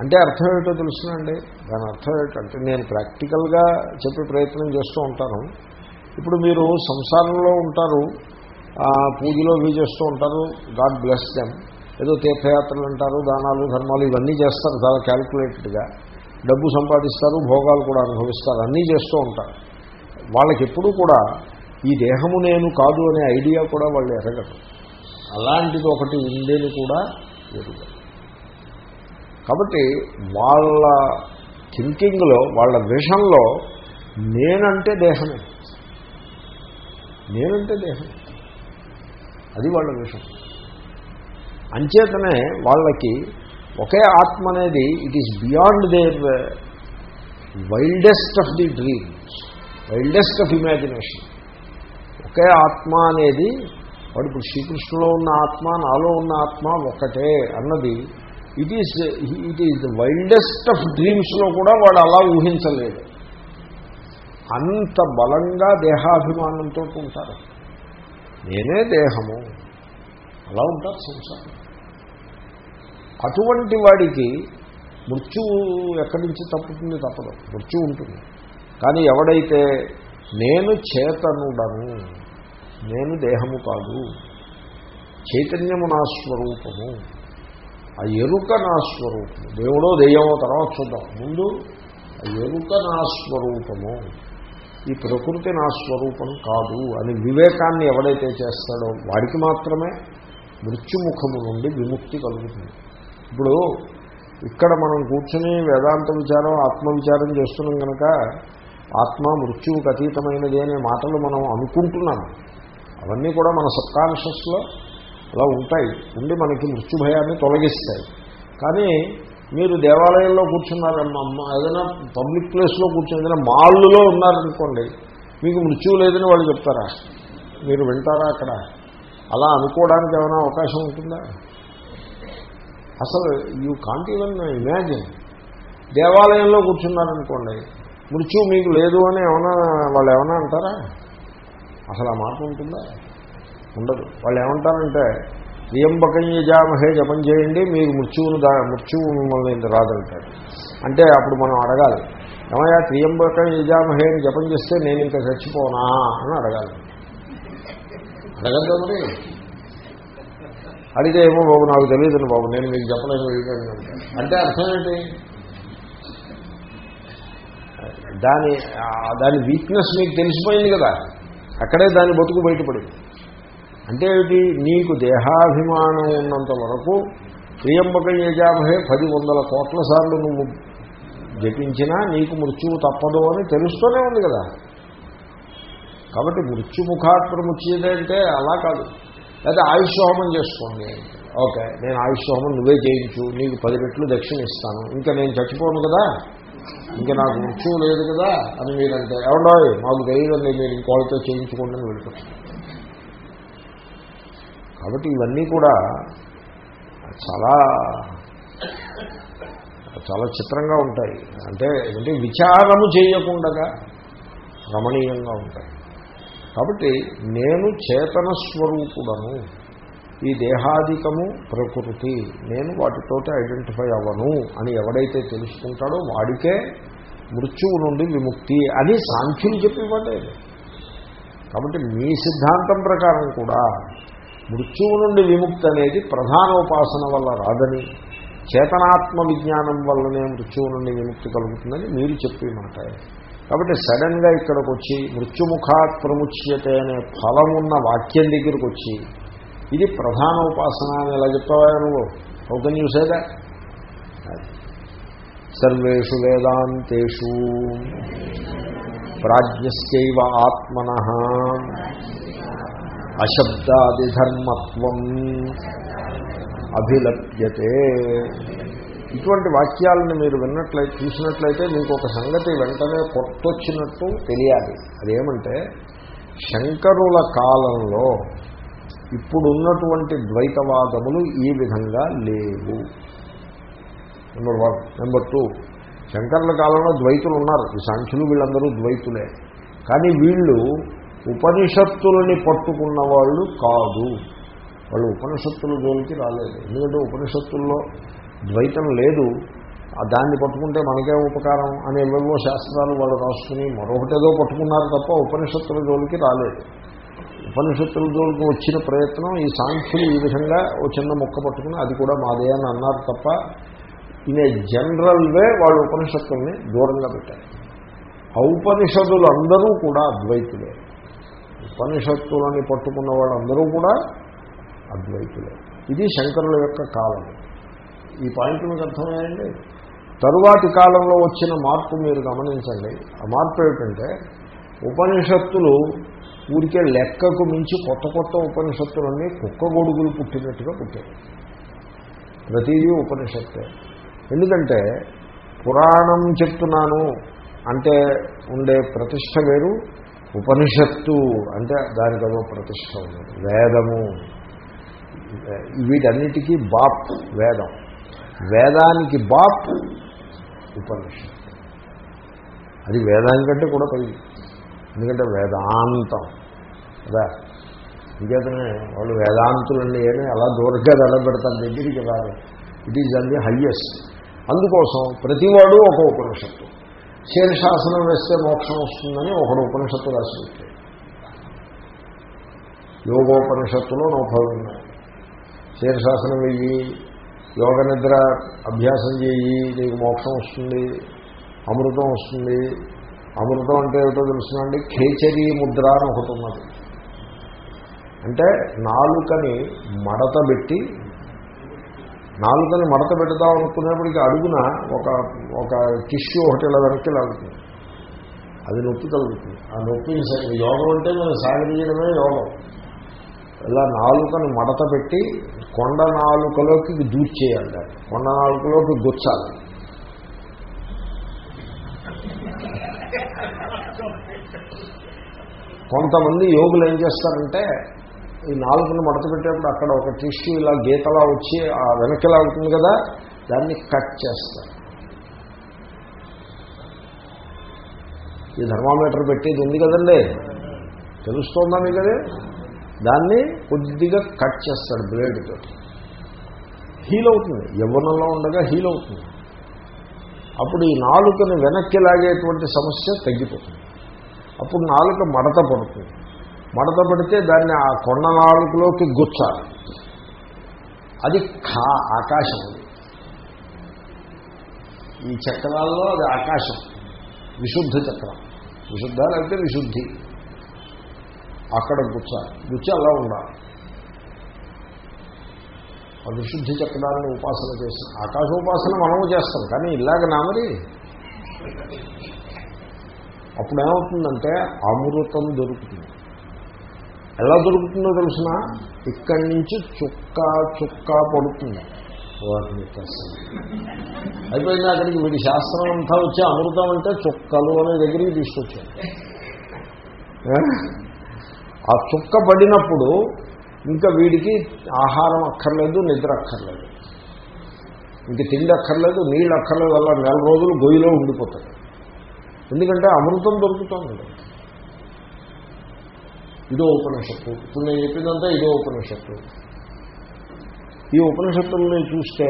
అంటే అర్థం ఏమిటో తెలుసునండి? దాని అర్థం ఏంటంటే నేను ప్రాక్టికల్గా చెప్పే ప్రయత్నం చేస్తూ ఉంటాను. ఇప్పుడు మీరు సంసారంలో ఉంటారు పూజలో ఇవి చేస్తూ ఉంటారు గాడ్ బ్లెస్ దెమ్. ఏదో తీర్థయాత్రలు అంటారు దానాలు ధర్మాలు ఇవన్నీ చేస్తారు చాలా క్యాల్కులేటెడ్గా. డబ్బు సంపాదిస్తారు భోగాలు కూడా అనుభవిస్తారు అన్నీ చేస్తూ ఉంటారు. వాళ్ళకి ఎప్పుడూ కూడా ఈ దేహము నేను కాదు అనే ఐడియా కూడా వాళ్ళు ఎరగరు. అలాంటిది ఒకటి ఉందని కూడా ఎరుగరు కాబట్టి వాళ్ళ థింకింగ్లో వాళ్ళ విషన్లో నేనంటే దేహమే నేనంటే దేహం. అది వాళ్ళ విషయం అంచేతనే వాళ్ళకి ఒకే ఆత్మ అనేది it is beyond their wildest of the dreams wildest of imagination ఒకే ఆత్మ అనేది వాడు ఇప్పుడు శ్రీకృష్ణులో ఉన్న ఆత్మ నాలో ఉన్న ఆత్మ ఒకటే అన్నది it is it is the wildest of డ్రీమ్స్లో కూడా వాడు అలా ఊహించలేడు అంత బలంగా దేహాభిమానంతో ఉంటారు. నేనే దేహము. అలా ఉంటారు సంసారం. అటువంటి వాడికి మృత్యువు ఎక్కడి నుంచి తప్పుతుంది తప్పదు. మృత్యు ఉంటుంది. కానీ ఎవడైతే నేను చేతనుడను నేను దేహము కాదు. చైతన్యము నా స్వరూపము. ఆ ఎరుక నా స్వరూపము. దేవుడో దెయ్యమో తర్వాత చూద్దాం. ముందు ఆ ఎరుక నా స్వరూపము. ఈ ప్రకృతి నా స్వరూపం కాదు అని వివేకాన్ని ఎవడైతే చేస్తాడో వాడికి మాత్రమే మృత్యుముఖము నుండి విముక్తి కలుగుతుంది. ఇప్పుడు ఇక్కడ మనం కూర్చుని వేదాంత విచారం ఆత్మవిచారం చేస్తున్నాం కనుక ఆత్మ మృత్యువుకు అతీతమైనది అనే మాటలు మనం అనుకుంటున్నాము అవన్నీ కూడా మన సబ్కాన్షియస్లో అలా ఉంటాయి. ఉండి మనకి మృత్యు భయాన్ని తొలగిస్తాయి. కానీ మీరు దేవాలయంలో కూర్చున్నారమ్మా ఏదైనా పబ్లిక్ ప్లేస్లో కూర్చుని ఏదైనా మాల్లో ఉన్నారనుకోండి మీకు మృత్యువు లేదని వాళ్ళు చెప్తారా? మీరు వింటారా అక్కడ? అలా అనుకోవడానికి ఏమైనా అవకాశం ఉంటుందా? అసలు యూ కాంట్ ఈవెన్ ఇమాజిన్ దేవాలయంలో కూర్చున్నారనుకోండి మృత్యువు మీకు లేదు అని ఏమైనా వాళ్ళు ఏమైనా అంటారా? అసలు ఆ మాట ఉంటుందా? ఉండదు. వాళ్ళు ఏమంటారంటే త్రియంబకం యజామహే జపం చేయండి మీరు మృత్యువును దా మృత్యువు మిమ్మల్ని రాదంటాడు అంటే అప్పుడు మనం అడగాలి ఏమయ్యా త్రియంబకం యజామహే అని జపం చేస్తే నేను ఇంకా చచ్చిపోనా? అని అడగాలి. అడగద్దా మరి? అడిగితే ఏమో బాబు నాకు తెలియదు బాబు నేను మీకు చెప్పలేను అంటే. అర్థం ఏంటి? దాని దాని వీక్నెస్ మీకు తెలిసిపోయింది కదా. అక్కడే దాని బతుకు బయటపడింది. అంటే ఏమిటి? నీకు దేహాభిమానం ఉన్నంత వరకు ప్రియంబక యజామహే పది వందల కోట్ల సార్లు నువ్వు జపించినా నీకు మృత్యువు తప్పదు అని తెలుస్తూనే ఉంది కదా. కాబట్టి మృత్యుముఖాత్ అంటే అలా కాదు. లేదా ఆయుష్ హోమం చేసుకోండి. ఓకే నేను ఆయుష్ హోమం నువ్వే చేయించు నీకు పది రెట్లు దక్షిణ ఇస్తాను. ఇంకా నేను చచ్చిపోను కదా. ఇంకా నాకు మృత్యువు లేదు కదా అని మీరంటే ఎవడో మాకు తెలియదండి మీరు ఇంకోళ్ళతో చేయించుకోండి అని వెళ్ళిపోతారు కాబట్టి ఇవన్నీ కూడా చాలా చాలా చిత్రంగా ఉంటాయి. అంటే అంటే విచారము చేయకుండా రమణీయంగా ఉంటాయి. కాబట్టి నేను చేతన స్వరూపుడను. ఈ దేహాధికము ప్రకృతి. నేను వాటితోటి ఐడెంటిఫై అవ్వను అని ఎవడైతే తెలుసుకుంటాడో వాడికే మృత్యువు నుండి విముక్తి అని సాంఖ్యులు చెప్పివ్వలేదు కాబట్టి మీ సిద్ధాంతం ప్రకారం కూడా మృత్యువు నుండి విముక్తి అనేది ప్రధాన ఉపాసన వల్ల రాదని చేతనాత్మ విజ్ఞానం వల్లనే మృత్యువు నుండి విముక్తి కలుగుతుందని మీరు చెప్పి మాట. కాబట్టి సడన్గా ఇక్కడికి వచ్చి మృత్యుముఖాత్ ప్రముచ్యతే అనే ఫలమున్న వాక్యం దగ్గరికి వచ్చి ఇది ప్రధాన ఉపాసన అని ఎలా చెప్తావా నువ్వు? ఒక న్యూసేదా సర్వేషు వేదాంతేషు. ప్రాజ్ఞస్యైవ ఆత్మన. అశబ్దాదిధర్మత్వం అభిలభ్యతే ఇటువంటి వాక్యాలను మీరు విన్నట్లయితే చూసినట్లయితే మీకు ఒక సంగతి వెంటనే కొట్టొచ్చినట్టు తెలియాలి. అదేమంటే శంకరుల కాలంలో ఇప్పుడున్నటువంటి ద్వైతవాదములు ఈ విధంగా లేవు. నెంబర్ వన్ నెంబర్ టూ శంకరుల కాలంలో ద్వైతులు ఉన్నారు. ఈ సాంఖ్యులు వీళ్ళందరూ ద్వైతులే. కానీ వీళ్ళు ఉపనిషత్తులని పట్టుకున్న వాళ్ళు కాదు. వాళ్ళు ఉపనిషత్తుల జోలికి రాలేదు. ఎందుకంటే ఉపనిషత్తుల్లో ద్వైతం లేదు. ఆ దాన్ని పట్టుకుంటే మనకే ఉపకారం అనే ఏవేవో శాస్త్రాలు వాళ్ళు రాసుకుని మరొకటేదో పట్టుకున్నారు తప్ప ఉపనిషత్తుల జోలికి రాలేదు. ఉపనిషత్తుల జోలికి వచ్చిన ప్రయత్నం ఈ సాంఖ్యులు ఈ విధంగా ఓ చిన్న మొక్క పట్టుకుని అది కూడా మాదే అని అన్నారు తప్ప ఇన్ ఏ జనరల్ వే వాళ్ళు ఉపనిషత్తుల్ని దూరంగా పెట్టారు. ఔపనిషదులు అందరూ కూడా అద్వైతులే. ఉపనిషత్తులని పట్టుకున్న వాళ్ళందరూ కూడా అద్వైతులే. ఇది శంకరుల యొక్క కాలం. ఈ పాయింట్ మీకు అర్థమయ్యండి తరువాతి కాలంలో వచ్చిన మార్పు మీరు గమనించండి. ఆ మార్పు ఏమిటంటే ఉపనిషత్తులు ఊరికే లెక్కకు మించి కొత్త కొత్త ఉపనిషత్తులన్నీ కుక్క గొడుగులు పుట్టినట్టుగా పుట్టాయి. ప్రతిదీ ఉపనిషత్తే. ఎందుకంటే పురాణం చెప్తున్నాను అంటే ఉండే ప్రతిష్ట వేరు ఉపనిషత్తు అంటే దానికి ప్రతిష్ట ఉన్నది. వేదము. వీటన్నిటికీ బాప్ వేదం. వేదానికి బాప్ ఉపనిషత్తు. అది వేదానికంటే కూడా పది ఎందుకంటే వేదాంతం. కదా? ఇంకేతనే వాళ్ళు వేదాంతులండి ఏమి అలా దూరంగా నిలబెడతారు దగ్గరికి రాదు ఇట్ ఈజ్ అన్ని హయ్యెస్ట్ అందుకోసం ప్రతివాడు ఒక ఉపనిషత్తు. శీర్షాసనం వేస్తే మోక్షం వస్తుందని ఒకడు ఉపనిషత్తు రాసి పెట్టాడు. యోగోపనిషత్తులో నౌభావం ఉన్నాయి శీర్షాసనం వెయ్యి యోగ నిద్ర అభ్యాసం చేయి నీకు మోక్షం వస్తుంది అమృతం వస్తుంది అమృతం అంటే ఏమిటో తెలుసునండి ఖేచరీ ముద్ర అని ఒకటి ఉన్నది. అంటే నాలుకని మడత పెట్టి నాలుకని మడత పెడతాం అనుకునేప్పటికీ అడుగున ఒక ఒక టిష్యూ ఒకటి ఇలా వెనక్కి లాగుతుంది. అది నొప్పి కలుగుతుంది. ఆ నొప్పి యోగం అంటే మనం సాగదీయడమే యోగం. ఇలా నాలుకని మడత పెట్టి కొండ నాలుకలోకి దూర్చేయాలి దాన్ని. కొండ నాలుకలోకి గుచ్చాలి కొంతమంది యోగులు ఏం చేస్తారంటే ఈ నాలుగును మడత పెట్టేప్పుడు అక్కడ ఒక టిష్యూ ఇలా గీతలా వచ్చి ఆ వెనక్కిలా ఉంటుంది కదా దాన్ని కట్ చేస్తారు. ఈ థర్మామీటర్ పెట్టేది ఉంది కదండి? తెలుస్తోందా మీకు అదే? దాన్ని కొద్దిగా కట్ చేస్తాడు బ్లేడ్తో. హీల్ అవుతుంది. యవ్వనంలో ఉండగా హీల్ అవుతుంది. అప్పుడు ఈ నాలుకను వెనక్కి లాగేటువంటి సమస్య తగ్గిపోతుంది. అప్పుడు నాలుక మడత పడుతుంది. మడత పడితే దాన్ని ఆ కొండ నాలుకలోకి గుచ్చాలి. అది ఖా ఆకాశం. ఈ చక్రాల్లో అది ఆకాశం. విశుద్ధ చక్రం. విశుద్ధ లేకపోతే విశుద్ధి. అక్కడ గుచ్చాలి. గుచ్చి అలా ఉండాలి. ఆ విశుద్ధి చక్రాన్ని ఉపాసన చేస్తాం. ఆకాశ ఉపాసన మనము చేస్తాం. కానీ ఇలాగ నామరి అప్పుడు ఏమవుతుందంటే అమృతం దొరుకుతుంది. ఎలా దొరుకుతుందో తెలిసిన? ఇక్కడి నుంచి చుక్క చుక్క పడుతుంది. అయిపోయింది అక్కడికి వీడి శాస్త్రం అంతా వచ్చి అమృతం అంటే చుక్కలు అనే దగ్గరికి తీసుకొచ్చాడు ఆ చుక్క పడినప్పుడు ఇంకా వీడికి ఆహారం అక్కర్లేదు నిద్ర అక్కర్లేదు. ఇంక తిండి అక్కర్లేదు నీళ్ళు అక్కర్లేదు అలా నెల రోజులు గొయ్యిలో ఉండిపోతాడు ఎందుకంటే అమృతం దొరుకుతుంది. ఇదో ఉపనిషత్తు. ఇప్పుడు నేను చెప్పిందంతా ఇదో ఉపనిషత్తు. ఈ ఉపనిషత్తుల్ని చూస్తే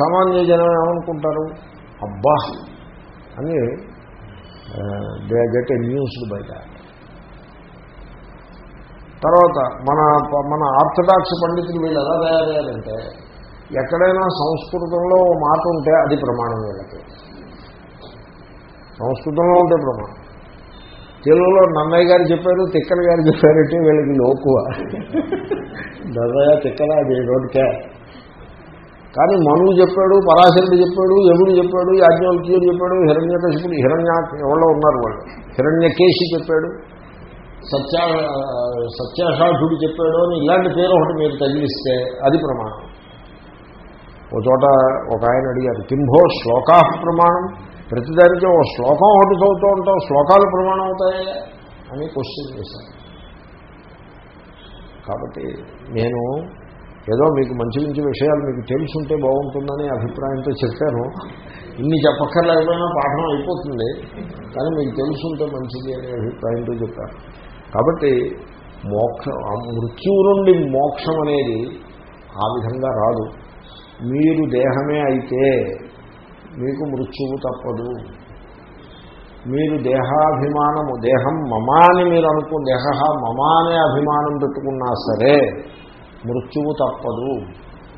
సామాన్య జనం ఏమనుకుంటారు? అబ్బా! అని దే గెట్ న్యూస్ బయట తర్వాత మన మన ఆర్థడాక్స్ పండితులు వీళ్ళు ఎలా తయారయ్యారంటే ఎక్కడైనా సంస్కృతంలో మాట ఉంటే అది ప్రమాణం వీళ్ళకి. సంస్కృతంలో ఉంటే ప్రమాణం తెలుగులో నన్నయ్య గారు చెప్పారు తిక్కల గారు చెప్పారంటే వీళ్ళకి లోకువ. నన్నయ్య తిక్కల అది రోడ్కే కానీ మనువు చెప్పాడు పరాశరుడు చెప్పాడు యముడు చెప్పాడు యాజ్ఞవల్క్యుడు చెప్పాడు హిరణ్యకశిపుడు హిరణ్య ఎవరో ఉన్నారు వాళ్ళు. హిరణ్యకేశి చెప్పాడు సత్యా సత్యాషాఢుడు చెప్పాడు అని ఇలాంటి పేరు ఒకటి మీరు తగిలిస్తే అది ప్రమాణం. ఒక చోట ఒక ఆయన అడిగారు కింభో శ్లోకా ప్రమాణం? ప్రతిదానికి ఓ శ్లోకం ఒకటి చదువుతూ ఉంటాం శ్లోకాలు ప్రమాణం అవుతాయా అని క్వశ్చన్ చేశాను కాబట్టి నేను ఏదో మీకు మంచి మంచి విషయాలు మీకు తెలుసుంటే బాగుంటుందని అభిప్రాయంతో చెప్పాను. ఇన్ని చెప్పక్కర్లేకపోయినా పాఠం అయిపోతుంది కానీ మీకు తెలుసుంటే మంచిది అనే అభిప్రాయంతో చెప్పాను కాబట్టి మోక్షం మృత్యువు నుండి మోక్షం అనేది ఆ విధంగా రాదు. మీరు దేహమే అయితే మీకు మృత్యువు తప్పదు. మీరు దేహాభిమానము దేహం మమా అని మీరు అనుకో దేహ మమా అనే అభిమానం పెట్టుకున్నా సరే మృత్యువు తప్పదు.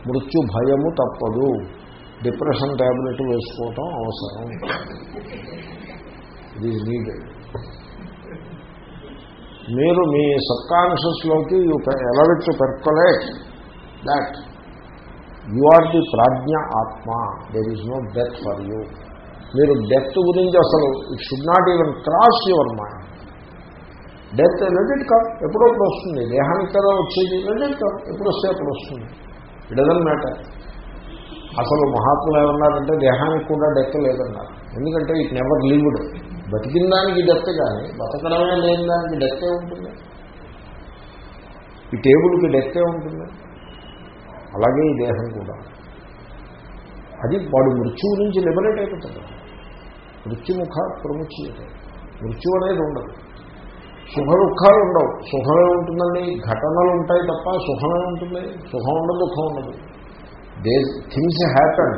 మృత్యు భయము తప్పదు. డిప్రెషన్ ట్యాబ్లెట్ వేసుకోవటం అవసరం. ఇది నీడెడ్ మీరు మీ సబ్కాన్షియస్లోకి you allow it to percolate. That you are the prajna atma there is no death for you మీరు డెత్ గురించి అసలు it should not even cross your mind death let come ఎప్పుడప్పుడు వస్తుంది. దేహానికి కదా వచ్చేది లెట్ కమ్ ఎప్పుడు వస్తే అప్పుడు వస్తుంది. ఇట్ డజన్ మ్యాటర్ అసలు మహాత్ములు ఏమన్నారంటే దేహానికి కూడా డెత్ లేదన్నారు. ఎందుకంటే ఇట్ నెవర్ లివ్డ్ బతికిన దానికి డెత్ కానీ బతకడమే లేని దానికి డెత్తే ఉంటుంది? ఈ టేబుల్కి డెత్తే ఉంటుంది? అలాగే ఈ దేహం కూడా. అది వాడు మృత్యువు నుంచి లిబరేట్ అయిపోతాడు. మృత్యుముఖ ప్రముచ్యత. మృత్యు అనేది ఉండదు. సుఖ దుఃఖాలు ఉండవు. సుఖమే ఉంటుందండి. ఘటనలు ఉంటాయి తప్ప సుఖమే ఉంటుంది. సుఖం ఉండదు దుఃఖం ఉండదు. They things happen.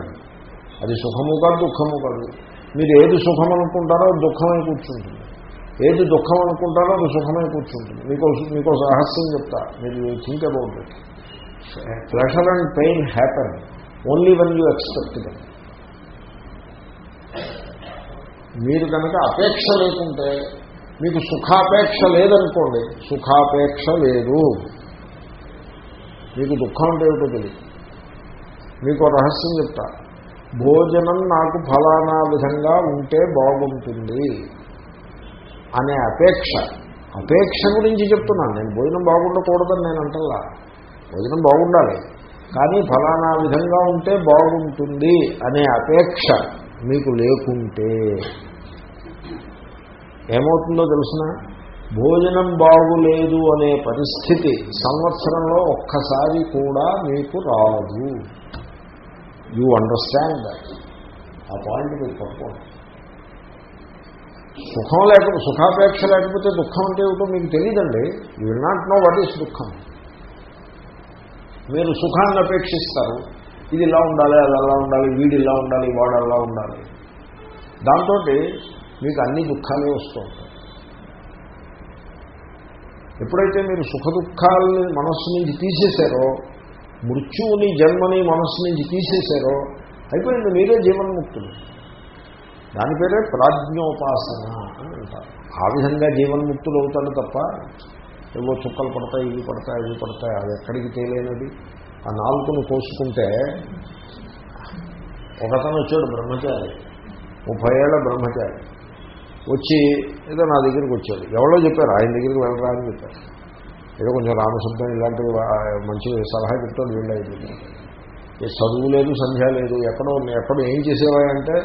అది సుఖము కాదు దుఃఖము కాదు. మీరు ఏది సుఖం అనుకుంటారో అది దుఃఖమై కూర్చుంటుంది. ఏది దుఃఖం అనుకుంటారో అది సుఖమై కూర్చుంటుంది. మీకు మీకు రహస్యం చెప్తా. మీరు think about it. Pleasure and pain happen only when you expect them మీరు కనుక అపేక్ష లేకుంటే మీకు సుఖాపేక్ష లేదనుకోండి సుఖాపేక్ష లేదు. మీకు దుఃఖం అంటే ఏమిటో తెలియదు మీకు రహస్యం చెప్తా భోజనం నాకు ఫలానా విధంగా ఉంటే బాగుంటుంది అనే అపేక్ష. అపేక్ష గురించి చెప్తున్నాను నేను భోజనం బాగుండకూడదని నేను అంటల్లా. భోజనం బాగుండాలి. కానీ ఫలానా విధంగా ఉంటే బాగుంటుంది అనే అపేక్ష మీకు లేకుంటే. ఏమవుతుందో తెలిసిన? భోజనం బాగులేదు అనే పరిస్థితి సంవత్సరంలో ఒక్కసారి కూడా మీకు రాదు. యూ అండర్స్టాండ్ దాట్ ఆ పాయింట్ మీరు పట్టుకోండి. సుఖం లేకపోతే సుఖాపేక్ష లేకపోతే దుఃఖం అంటే ఏమిటో మీకు తెలియదండి. You will not know what is దుఃఖం. మీరు సుఖాన్ని అపేక్షిస్తారు. ఇది ఇలా ఉండాలి అది అలా ఉండాలి వీడు ఇలా ఉండాలి వాడు అలా ఉండాలి. దాంతో మీకు అన్ని దుఃఖాలే వస్తూ ఉంటాయి. ఎప్పుడైతే మీరు సుఖ దుఃఖాలని మనస్సు నుంచి తీసేశారో మృత్యువుని జన్మని మనస్సు నుంచి తీసేశారో అయిపోయింది మీరే జీవన్ముక్తులు. దాని పేరే ప్రాజ్ఞోపాసన అని అంటారు. ఆ విధంగా జీవన్ముక్తులు అవుతాడు తప్ప ఏవో చుక్కలు పడతాయి ఇవి పడతాయి అవి పడతాయి. అది ఎక్కడికి తేలేనది? ఆ నాలుగును కోసుకుంటే ఒకతను వచ్చాడు బ్రహ్మచారి. ముప్పై ఏళ్ళ బ్రహ్మచారి. వచ్చి ఏదో నా దగ్గరికి వచ్చాడు. ఎవరో చెప్పారు ఆయన దగ్గరికి వెళ్ళరా అని చెప్పారు. ఏదో కొంచెం రామశబ్దం ఇలాంటివి మంచి సలహా చెప్తాడు వీళ్ళు చదువు లేదు సంధ్య లేదు ఎక్కడో ఎక్కడో ఏం చేసేవా అంటే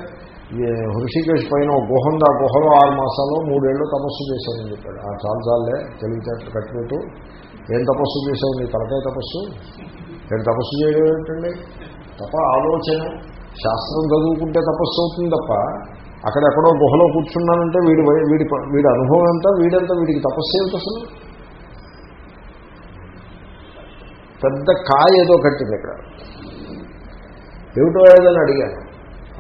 హృషికేశ్ పైన గుహ ఉంది. ఆ గుహలో ఆరు మాసాల్లో మూడేళ్ళు తపస్సు చేశానని చెప్పాడు. ఆ చాలు చాలే తెలివితేటలు కట్టినట్టు ఏం తపస్సు చేశావు? నీ తలకాయ తపస్సు? నేను తపస్సు చేయడం ఏంటండి? తప్ప ఆలోచన శాస్త్రం చదువుకుంటే తపస్సు అవుతుంది తప్ప అక్కడెక్కడో గుహలో కూర్చున్నానంటే వీడి వీడి వీడి అనుభవం అంతా వీడంతా వీడికి తపస్సు ఏమిటి అసలు? పెద్ద కాయ ఏదో కట్టింది ఇక్కడ. ఏమిటో ఏదని అడిగాను.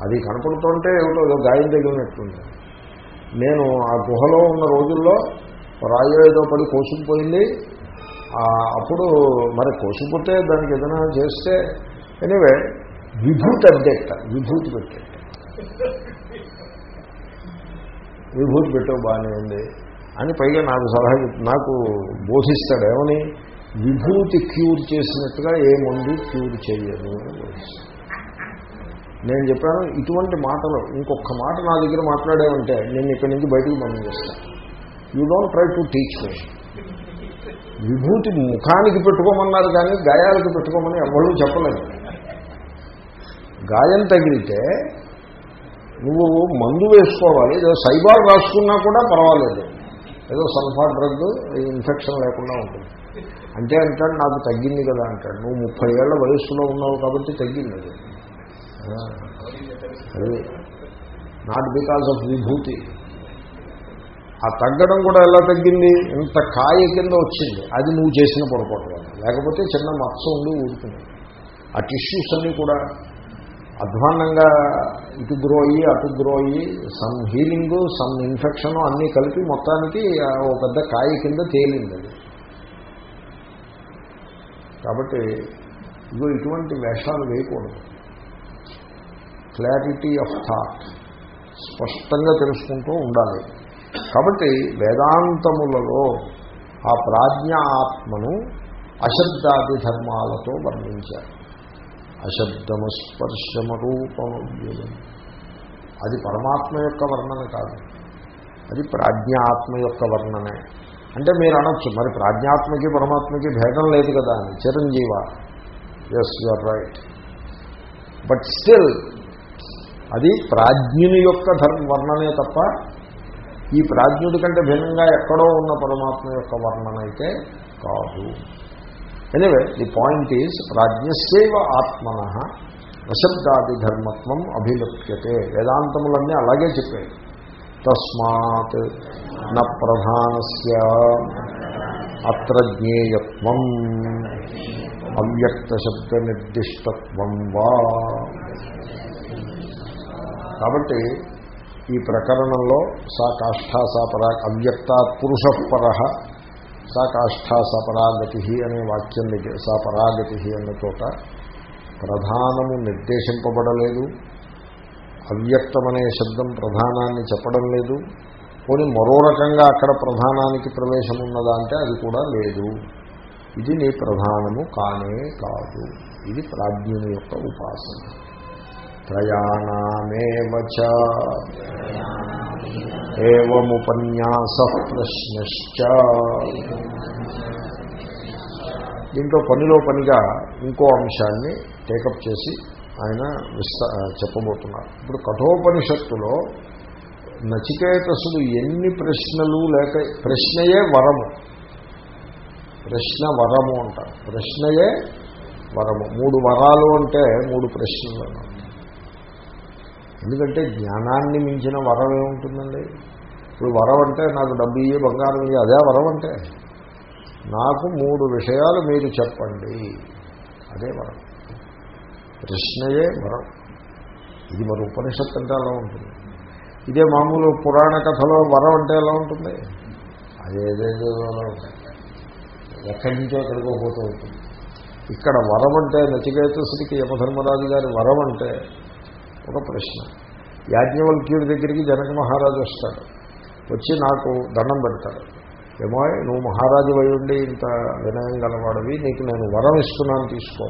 అది కనపడుతుంటే ఏమిటో ఏదో గాయం తగిలినట్టుంది. నేను ఆ గుహలో ఉన్న రోజుల్లో రాయో ఏదో పడి కోసుకుపోయింది. అప్పుడు మరి కోసుకుపోతే దానికి ఏదైనా చేస్తే ఎనివే విభూతి అడ్డెట్ట విభూతి పెట్టేట విభూతి పెట్టవు బాగానే ఉంది అని పైగా నాకు సలహా నాకు బోధిస్తాడు ఏమని విభూతి క్యూర్ చేసినట్టుగా ఏ మందు క్యూర్ చేయదు నేను చెప్పాను ఇటువంటి మాటలు ఇంకొక మాట నా దగ్గర మాట్లాడేమంటే నేను ఇక్కడి నుంచి బయటకు మనం చేస్తాను you don't try to teach me విభూతి ముఖానికి పెట్టుకోమన్నారు కానీ గాయాలకు పెట్టుకోమని ఎవరూ చెప్పలేదు. గాయం తగిలితే నువ్వు మందు వేసుకోవాలి ఏదో సైబార్ రాసుకున్నా కూడా పర్వాలేదు. ఏదో సల్ఫార్ డ్రగ్ ఇన్ఫెక్షన్ లేకుండా ఉంటుంది. అంటే అంటాడు నాకు తగ్గింది కదా అంటాడు. నువ్వు ముప్పై ఏళ్ళ వయస్సులో ఉన్నావు కాబట్టి తగ్గింది అది. అది నాట్ బికాజ్ ఆఫ్ విభూతి ఆ తగ్గడం కూడా ఎలా తగ్గింది? ఇంత కాయ కింద వచ్చింది. అది నువ్వు చేసిన పొరపాటు లేకపోతే చిన్న మత్స ఉండి ఊరుతుంది. ఆ టిష్యూస్ అన్నీ కూడా అధ్వాన్నంగా ఇటు గ్రో అయ్యి అటు గ్రో అయ్యి సమ్ హీలింగ్ సమ్ ఇన్ఫెక్షన్ అన్నీ కలిపి మొత్తానికి ఓ పెద్ద కాయ కింద తేలింది అది. కాబట్టి ఇగో ఇటువంటి వేషాలు వేయకూడదు. క్లారిటీ ఆఫ్ థాట్ స్పష్టంగా తెలుసుకుంటూ ఉండాలి. కాబట్టి వేదాంతములలో ఆ ప్రాజ్ఞ ఆత్మను అశబ్దాది ధర్మాలతో వర్ణించారు. అశబ్దము స్పర్శమ రూపమవ్యయం అది పరమాత్మ యొక్క వర్ణన కాదు. అది ప్రాజ్ఞాత్మ యొక్క వర్ణనే. అంటే మీరు అనొచ్చు మరి ప్రాజ్ఞాత్మకి పరమాత్మకి భేదం లేదు కదా అని. Chiranjeeva yes you are right but still అది ప్రాజ్ఞుని యొక్క ధర్మ వర్ణనే తప్ప ఈ ప్రాజ్ఞుడి కంటే భిన్నంగా ఎక్కడో ఉన్న పరమాత్మ యొక్క వర్ణన అయితే కాదు. ఎనివే ది పాయింట్ ఈజ్ ప్రాజ్ఞస్యవ ఆత్మన అశబ్దాది ధర్మత్వం అభిలప్యతే వేదాంతములన్నీ అలాగే చెప్పాయి. తస్మాత్ న ప్రధానస్య అత్ర జ్ఞేయత్వం అవ్యక్త శబ్ద నిర్దిష్టత్వం వా కాబట్టి ఈ ప్రకరణంలో సా కాష్ఠా సా పురుషపర సా కాష్ఠా అనే వాక్యం దగ్గర సా పరాగతి అన్న చోట ప్రధానము నిర్దేశింపబడలేదు. అవ్యక్తమనే శబ్దం ప్రధానాన్ని చెప్పడం లేదు. పోనీ మరో రకంగా అక్కడ ప్రధానానికి ప్రవేశం ఉన్నదా అంటే అది కూడా లేదు. ఇది నీ ప్రధానము కానే కాదు. ఇది ప్రాజ్ఞుని యొక్క ఉపాసన. త్రయాణమేవచ ఏముపన్యాస ప్రశ్నశ్చ దీంట్లో పనిలో పనిగా ఇంకో అంశాన్ని టేకప్ చేసి ఆయన విస్త చెప్పబోతున్నారు. ఇప్పుడు కఠోపనిషత్తులో నచికేతసుడు ఎన్ని ప్రశ్నలు లేక ప్రశ్నయే వరము. ప్రశ్న వరము అంటారు. ప్రశ్నయే వరము. మూడు వరాలు అంటే మూడు ప్రశ్నలు అన్నారు. ఎందుకంటే జ్ఞానాన్ని మించిన వరం ఏముంటుందండి? ఇప్పుడు వరం అంటే నాకు డబ్బు ఇయ్యి బంగారం ఇయ్యి అదే వరం అంటే నాకు మూడు విషయాలు మీరు చెప్పండి. అదే వరం. కృష్ణయే వరం. ఇది మరి ఉపనిషత్తు అంటే అలా ఉంటుంది. ఇదే మామూలు పురాణ కథలో వరం అంటే ఎలా ఉంటుంది? అదేదేదో ఉంటుంది. ఎక్కడి నుంచో ఎక్కడికో పోతూ ఉంటుంది. ఇక్కడ వరం అంటే నచికేతసుడికి యమధర్మరాజు గారి వరం అంటే ఒక ప్రశ్న. యాజ్ఞవల్క్యుడి దగ్గరికి జనక మహారాజు వస్తాడు. వచ్చి నాకు దండం పెడతాడు. ఏమో నువ్వు మహారాజు అయి ఉండి ఇంత వినయం గలవాడవి నీకు నేను వరం ఇస్తున్నాను తీసుకో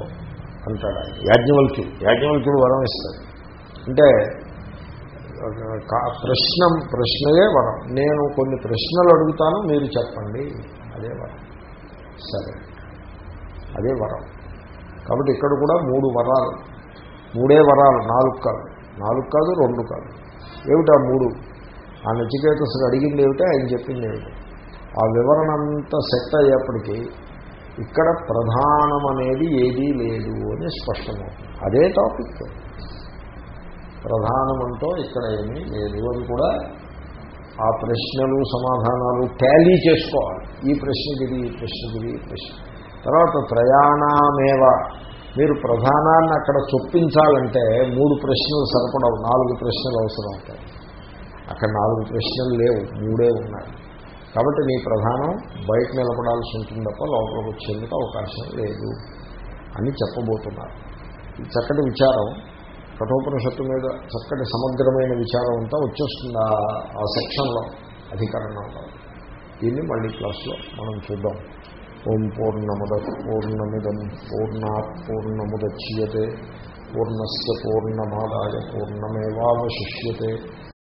అంటాడు ఆయన. యాజ్ఞవల్క్యుడు యాజ్ఞవల్క్యుడు వరం ఇస్తాడు. అంటే కా- ప్రశ్న ప్రశ్నయే వరం. నేను కొన్ని ప్రశ్నలు అడుగుతాను మీరు చెప్పండి. అదే వరం. సరే. అదే వరం. కాబట్టి ఇక్కడ కూడా మూడు వరాలు. మూడే వరాలు నాలుగు కాదు. నాలుగు కాదు రెండు కాదు. ఏమిటా మూడు? ఆ నచికేతసుడు అడిగింది ఏమిటి? ఆయన చెప్పింది ఏమిటి? ఆ వివరణ అంతా సెట్ అయ్యేప్పటికీ ఇక్కడ ప్రధానం అనేది ఏదీ లేదు అని స్పష్టమవుతుంది. అదే టాపిక్. ప్రధానమంటూ ఇక్కడ ఏమీ లేదు అని కూడా ఆ ప్రశ్నలు సమాధానాలు టాలీ చేసుకోవాలి. ఈ ప్రశ్నకి ఈ ప్రశ్నకి ఈ ప్రశ్న. తర్వాత ప్రయాణమేవ మీరు ప్రధానాన్ని అక్కడ చొప్పించాలంటే మూడు ప్రశ్నలు సరిపడవు నాలుగు ప్రశ్నలు అవసరం అవుతాయి అక్కడ నాలుగు ప్రశ్నలు లేవు మూడే ఉన్నాయి. కాబట్టి నీ ప్రధానం బయట నిలబడాల్సి ఉంటుంది తప్ప లోపలికి వచ్చేందుకు అవకాశం లేదు అని చెప్పబోతున్నారు. ఈ చక్కటి విచారం కఠోపనిషత్తు మీద చక్కటి సమగ్రమైన విచారం అంతా వచ్చేస్తుంది ఆ- ఆ సెక్షన్లో అధికరణంలో? దీన్ని మళ్ళీ క్లాస్లో మనం చూద్దాం. ఓం పూర్ణముద పూర్ణమిదం పూర్ణాత్ పూర్ణముద్యతే పూర్ణస్ పూర్ణమాదాయ పూర్ణమేవాశిష్యతే